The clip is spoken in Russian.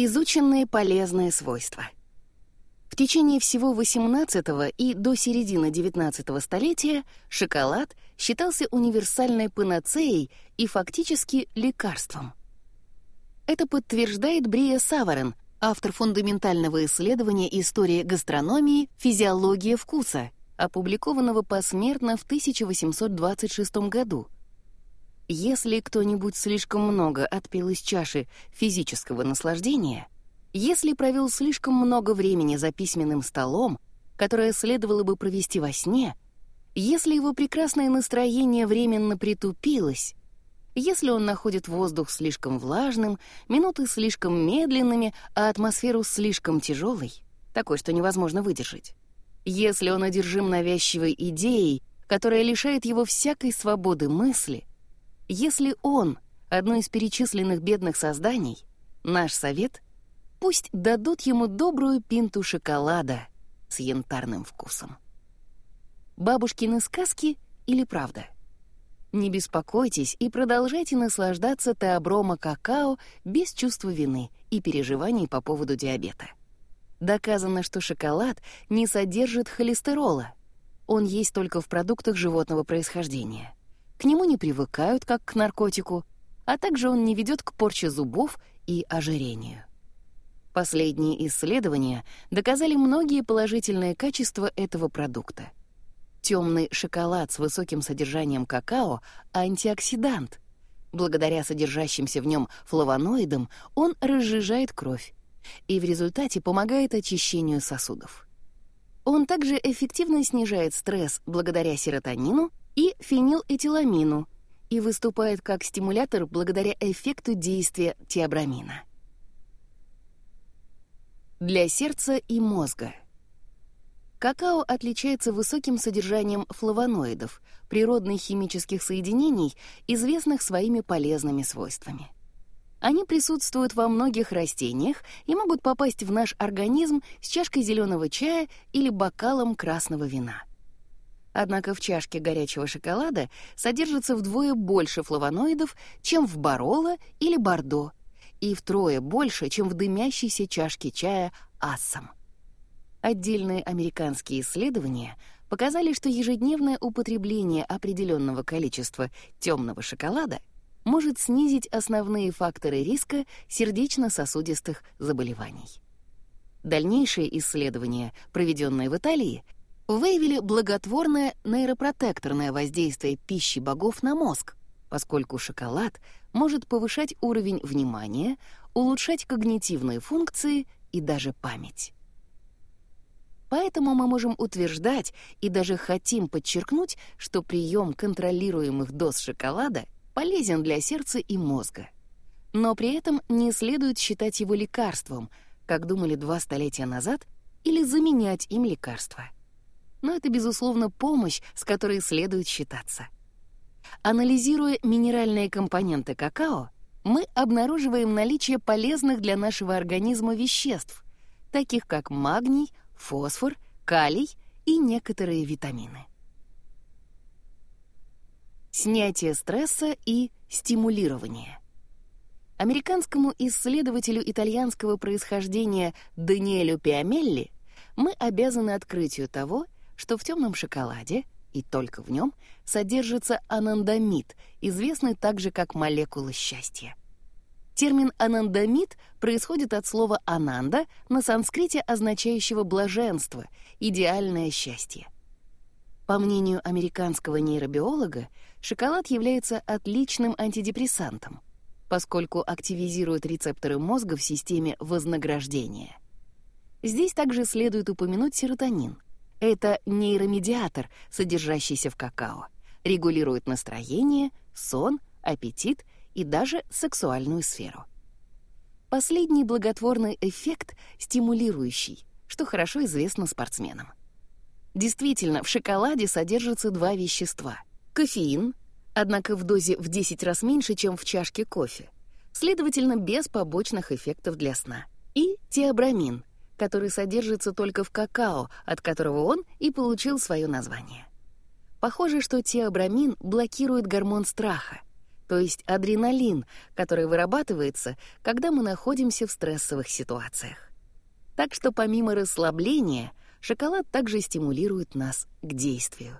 Изученные полезные свойства. В течение всего XVIII и до середины XIX столетия шоколад считался универсальной панацеей и фактически лекарством. Это подтверждает Брия Саварен, автор фундаментального исследования истории гастрономии «Физиология вкуса», опубликованного посмертно в 1826 году. Если кто-нибудь слишком много отпил из чаши физического наслаждения, если провел слишком много времени за письменным столом, которое следовало бы провести во сне, если его прекрасное настроение временно притупилось, если он находит воздух слишком влажным, минуты слишком медленными, а атмосферу слишком тяжелой, такой, что невозможно выдержать, если он одержим навязчивой идеей, которая лишает его всякой свободы мысли, если он — одно из перечисленных бедных созданий, наш совет — пусть дадут ему добрую пинту шоколада с янтарным вкусом. Бабушкины сказки или правда? Не беспокойтесь и продолжайте наслаждаться теоброма какао без чувства вины и переживаний по поводу диабета. Доказано, что шоколад не содержит холестерола. Он есть только в продуктах животного происхождения. К нему не привыкают, как к наркотику, а также он не ведет к порче зубов и ожирению. Последние исследования доказали многие положительные качества этого продукта. Темный шоколад с высоким содержанием какао — антиоксидант. Благодаря содержащимся в нем флавоноидам он разжижает кровь, и в результате помогает очищению сосудов. Он также эффективно снижает стресс благодаря серотонину и фенилэтиламину и выступает как стимулятор благодаря эффекту действия теобрамина. Для сердца и мозга. Какао отличается высоким содержанием флавоноидов, природных химических соединений, известных своими полезными свойствами. Они присутствуют во многих растениях и могут попасть в наш организм с чашкой зеленого чая или бокалом красного вина. Однако в чашке горячего шоколада содержится вдвое больше флавоноидов, чем в бароло или бордо, и втрое больше, чем в дымящейся чашке чая ассам. Отдельные американские исследования показали, что ежедневное употребление определенного количества темного шоколада может снизить основные факторы риска сердечно-сосудистых заболеваний. Дальнейшие исследования, проведенные в Италии, выявили благотворное нейропротекторное воздействие пищи богов на мозг, поскольку шоколад может повышать уровень внимания, улучшать когнитивные функции и даже память. Поэтому мы можем утверждать и даже хотим подчеркнуть, что прием контролируемых доз шоколада полезен для сердца и мозга. Но при этом не следует считать его лекарством, как думали два столетия назад, или заменять им лекарства. Но это, безусловно, помощь, с которой следует считаться. Анализируя минеральные компоненты какао, мы обнаруживаем наличие полезных для нашего организма веществ, таких как магний, фосфор, калий и некоторые витамины снятие стресса и стимулирование. Американскому исследователю итальянского происхождения Даниэлю Пиамелли мы обязаны открытию того, что в темном шоколаде, и только в нем, содержится анандамид, известный также как молекула счастья. Термин анандамид происходит от слова «ананда» на санскрите, означающего «блаженство», «идеальное счастье». По мнению американского нейробиолога, шоколад является отличным антидепрессантом, поскольку активизирует рецепторы мозга в системе вознаграждения. Здесь также следует упомянуть серотонин. Это нейромедиатор, содержащийся в какао, регулирует настроение, сон, аппетит и даже сексуальную сферу. Последний благотворный эффект стимулирующий, что хорошо известно спортсменам. Действительно, в шоколаде содержатся два вещества. Кофеин, однако в дозе в 10 раз меньше, чем в чашке кофе, следовательно, без побочных эффектов для сна. И теобрамин, который содержится только в какао, от которого он и получил свое название. Похоже, что теобрамин блокирует гормон страха, то есть адреналин, который вырабатывается, когда мы находимся в стрессовых ситуациях. Так что помимо расслабления, шоколад также стимулирует нас к действию.